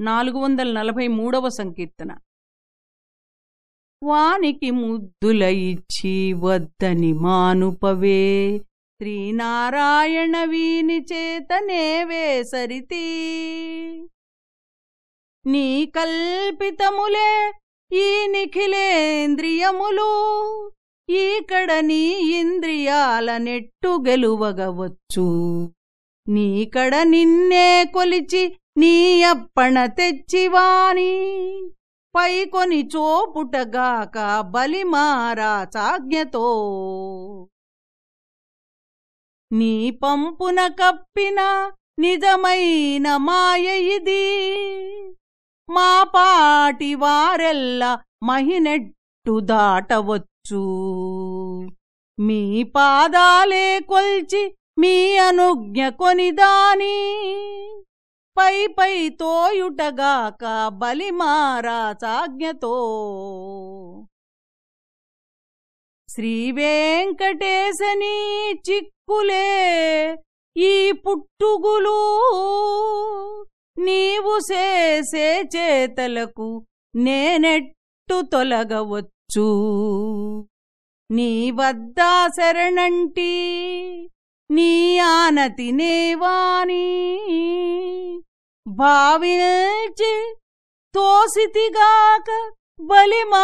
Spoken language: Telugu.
నాలుగు వందల నలభై మూడవ సంకీర్తన. వానికి ముద్దుల ఇచ్చి వద్దని మానుపవే. శ్రీనారాయణ వీని చేతనే వేసరితి నీ కల్పితములే ఈ నిఖిలేంద్రియములు. ఈకడ నీ ఇంద్రియాల నెట్టు గెలువగవచ్చు. నీకడ నిన్నే కొలిచి నీ అప్పణ తెచ్చివాని. పైకొని చోపుటగాక బలిమారా చాజ్ఞతో నీ పంపున కప్పిన నిజమైన మాయ ఇది. మా పాటి వారెల్లా మహినెట్టు దాటవచ్చు. మీ పాదాలే కొల్చి మీ అనుజ్ఞ కొనిదాని పై పై తోయుటగాక బలిమారాచాజ్ఞతో శ్రీవేంకటేశని చిక్కులే ఈ పుట్టుగులు. నీవు చేసే చేతలకు నేనెట్టు తొలగవచ్చు. నీ వద్ద శరణంటి నీ ఆనతి నేవాని భావించి తోసితిగాక బలిమారాచాజ్ఞతో